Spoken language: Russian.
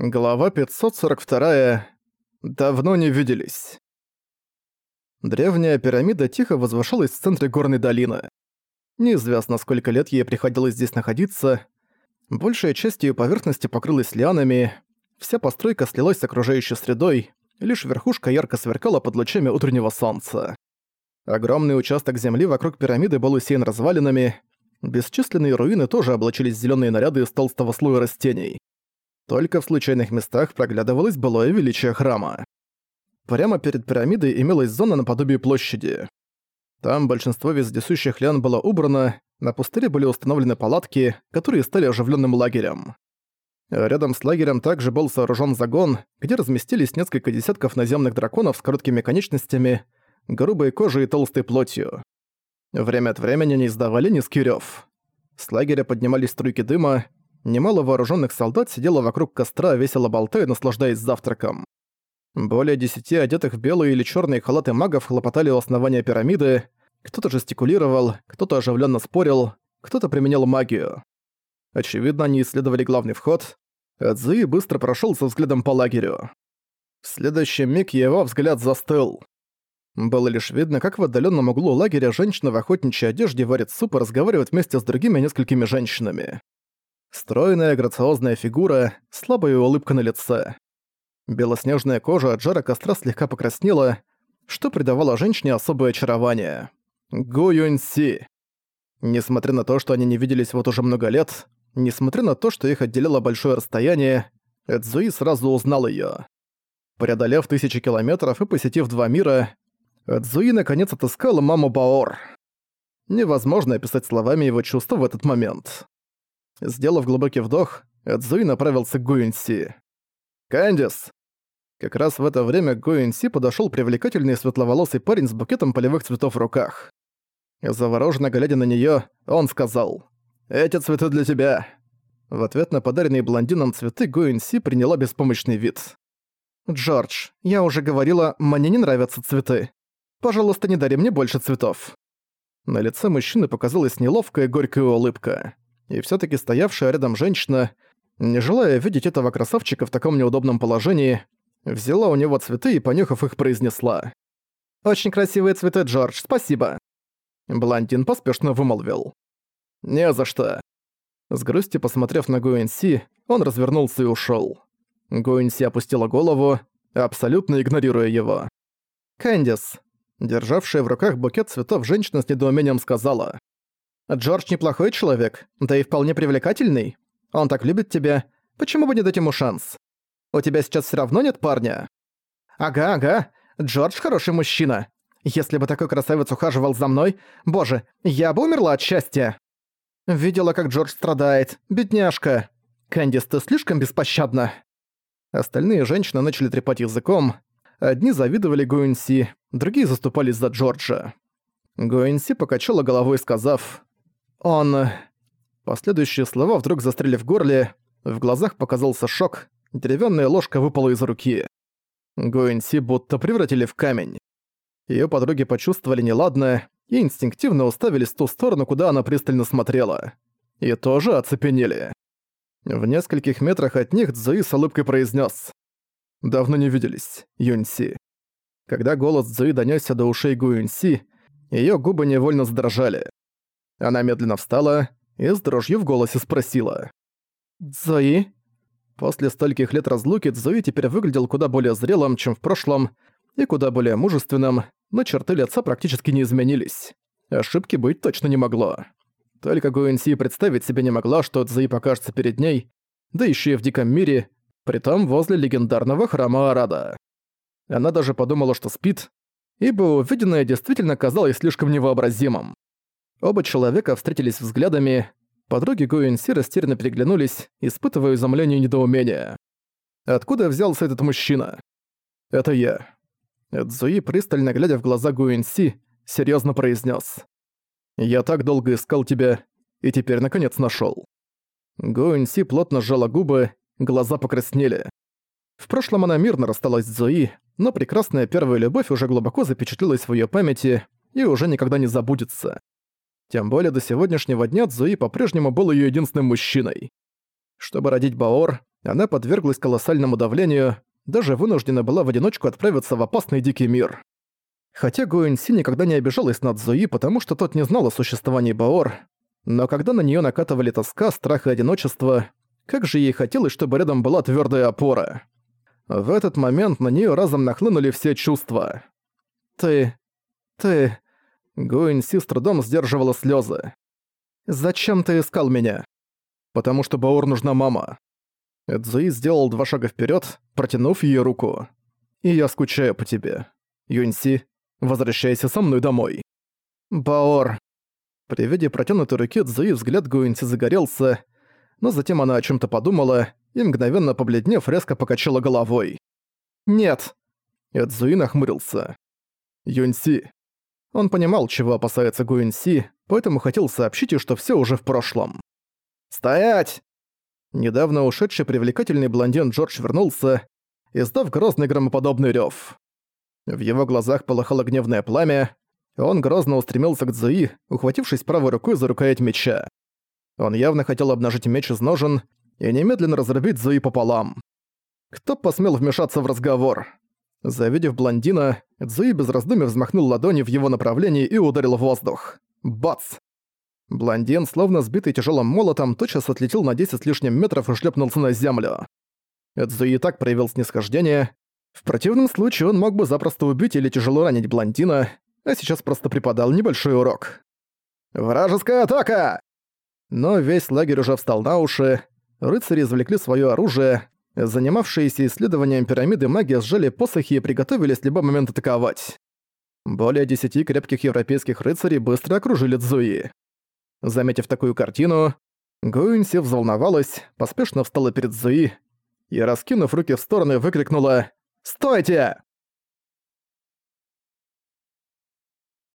Глава 542. Давно не виделись. Древняя пирамида тихо возвышалась в центре горной долины. Неизвестно, сколько лет ей приходилось здесь находиться. Большая часть ее поверхности покрылась лианами, вся постройка слилась с окружающей средой, лишь верхушка ярко сверкала под лучами утреннего солнца. Огромный участок земли вокруг пирамиды был усеян развалинами, бесчисленные руины тоже облачились в зелёные наряды из толстого слоя растений. Только в случайных местах проглядывалось былое величие храма. Прямо перед пирамидой имелась зона наподобие площади. Там большинство вездесущих лян было убрано, на пустыре были установлены палатки, которые стали оживленным лагерем. Рядом с лагерем также был сооружен загон, где разместились несколько десятков наземных драконов с короткими конечностями, грубой кожей и толстой плотью. Время от времени они издавали низкий рёв. С лагеря поднимались струйки дыма, Немало вооруженных солдат сидело вокруг костра, весело болтая, наслаждаясь завтраком. Более десяти одетых в белые или черные халаты магов хлопотали у основания пирамиды, кто-то жестикулировал, кто-то оживленно спорил, кто-то применял магию. Очевидно, они исследовали главный вход. Цзуи быстро прошел со взглядом по лагерю. В следующий миг его взгляд застыл. Было лишь видно, как в отдаленном углу лагеря женщина в охотничьей одежде варит суп и разговаривает вместе с другими несколькими женщинами. Стройная, грациозная фигура, слабая улыбка на лице. Белоснежная кожа от жара костра слегка покраснела, что придавало женщине особое очарование. Гу Юньси. Несмотря на то, что они не виделись вот уже много лет, несмотря на то, что их отделяло большое расстояние, Эдзуи сразу узнал её. Преодолев тысячи километров и посетив два мира, Эдзуи наконец отыскала маму Баор. Невозможно описать словами его чувства в этот момент. Сделав глубокий вдох, Эдзуи направился к Гуинси. «Кэндис!» Как раз в это время к Гуинси подошёл привлекательный светловолосый парень с букетом полевых цветов в руках. Завороженно глядя на неё, он сказал «Эти цветы для тебя!» В ответ на подаренные блондином цветы Гуинси приняла беспомощный вид. «Джордж, я уже говорила, мне не нравятся цветы. Пожалуйста, не дари мне больше цветов». На лице мужчины показалась неловкая горькая улыбка и все таки стоявшая рядом женщина, не желая видеть этого красавчика в таком неудобном положении, взяла у него цветы и, понюхав их, произнесла. «Очень красивые цветы, Джордж, спасибо!» Блондин поспешно вымолвил. «Не за что!» С грустью посмотрев на Гуэнси, он развернулся и ушёл. Гуэнси опустила голову, абсолютно игнорируя его. «Кэндис», державшая в руках букет цветов, женщина с недоумением сказала. Джордж неплохой человек, да и вполне привлекательный. Он так любит тебя. Почему бы не дать ему шанс? У тебя сейчас все равно нет парня? Ага, ага. Джордж хороший мужчина. Если бы такой красавец ухаживал за мной, боже, я бы умерла от счастья. Видела, как Джордж страдает. Бедняжка. Кэндис, ты слишком беспощадна. Остальные женщины начали трепать языком. Одни завидовали Гуинси, другие заступались за Джорджа. Гуинси покачала головой, сказав он... Последующие слова вдруг застряли в горле, в глазах показался шок, деревянная ложка выпала из руки. Гуэнси будто превратили в камень. Её подруги почувствовали неладное и инстинктивно уставились в ту сторону, куда она пристально смотрела. И тоже оцепенели. В нескольких метрах от них Цзуи с улыбкой произнес: «Давно не виделись, Юньси». Когда голос Цзуи донёсся до ушей Гуюньси, её губы невольно задрожали. Она медленно встала и с дрожью в голосе спросила. «Цзои?» После стольких лет разлуки Цзои теперь выглядел куда более зрелым, чем в прошлом, и куда более мужественным, но черты лица практически не изменились. Ошибки быть точно не могло. Только Гуэнси представить себе не могла, что Цзои покажется перед ней, да еще и в диком мире, притом возле легендарного храма Арада. Она даже подумала, что спит, ибо увиденное действительно казалось слишком невообразимым. Оба человека встретились взглядами, подруги Гуэнси растерянно переглянулись, испытывая изумление и недоумение. Откуда взялся этот мужчина? Это я. Эдзуи, пристально глядя в глаза Гуэнси, серьезно произнес: «Я так долго искал тебя, и теперь наконец нашел. Гуэнси плотно сжала губы, глаза покраснели. В прошлом она мирно рассталась с Зуи, но прекрасная первая любовь уже глубоко запечатлелась в её памяти и уже никогда не забудется. Тем более до сегодняшнего дня Цзуи по-прежнему был ее единственным мужчиной. Чтобы родить Баор, Она подверглась колоссальному давлению, даже вынуждена была в одиночку отправиться в опасный дикий мир. Хотя Гуэнси никогда не обижалась над Зуи, потому что тот не знал о существовании Баор, но когда на неё накатывали тоска, страх и одиночество, как же ей хотелось, чтобы рядом была твёрдая опора. В этот момент на неё разом нахлынули все чувства. «Ты... ты...» Гуэнси с трудом сдерживала слёзы. «Зачем ты искал меня?» «Потому что Баор нужна мама». Эдзуи сделал два шага вперёд, протянув её руку. «И я скучаю по тебе. Юньси, возвращайся со мной домой». «Баор...» При виде протянутой руки Цзуи взгляд Гуинси загорелся, но затем она о чем то подумала и, мгновенно побледнев, резко покачала головой. «Нет!» И Цзуи нахмурился. «Юньси». Он понимал, чего опасается Гуинси, поэтому хотел сообщить ей, что все уже в прошлом. «Стоять!» Недавно ушедший привлекательный блондин Джордж вернулся, издав грозный громоподобный рев. В его глазах полыхало гневное пламя, он грозно устремился к Цзуи, ухватившись правой рукой за рукоять меча. Он явно хотел обнажить меч из ножен и немедленно разрубить Цзуи пополам. Кто посмел вмешаться в разговор? Завидев блондина, Цзуи без раздумий взмахнул ладонью в его направлении и ударил в воздух. Бац! Блондин, словно сбитый тяжелым молотом, тотчас отлетел на 10 с лишним метров и шлепнулся на землю. Цзуи так проявил снисхождение. В противном случае он мог бы запросто убить или тяжело ранить блондина, а сейчас просто преподал небольшой урок. «Вражеская атака!» Но весь лагерь уже встал на уши, рыцари извлекли свое оружие, занимавшиеся исследованием пирамиды маги сжали посохи и приготовились в любой момент атаковать. Более десяти крепких европейских рыцарей быстро окружили Цзуи. Заметив такую картину, Гуинси взволновалась, поспешно встала перед Цзуи и, раскинув руки в стороны, выкрикнула «Стойте!»